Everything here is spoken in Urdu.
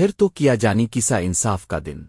پھر تو کیا جانی کسا انصاف کا دن۔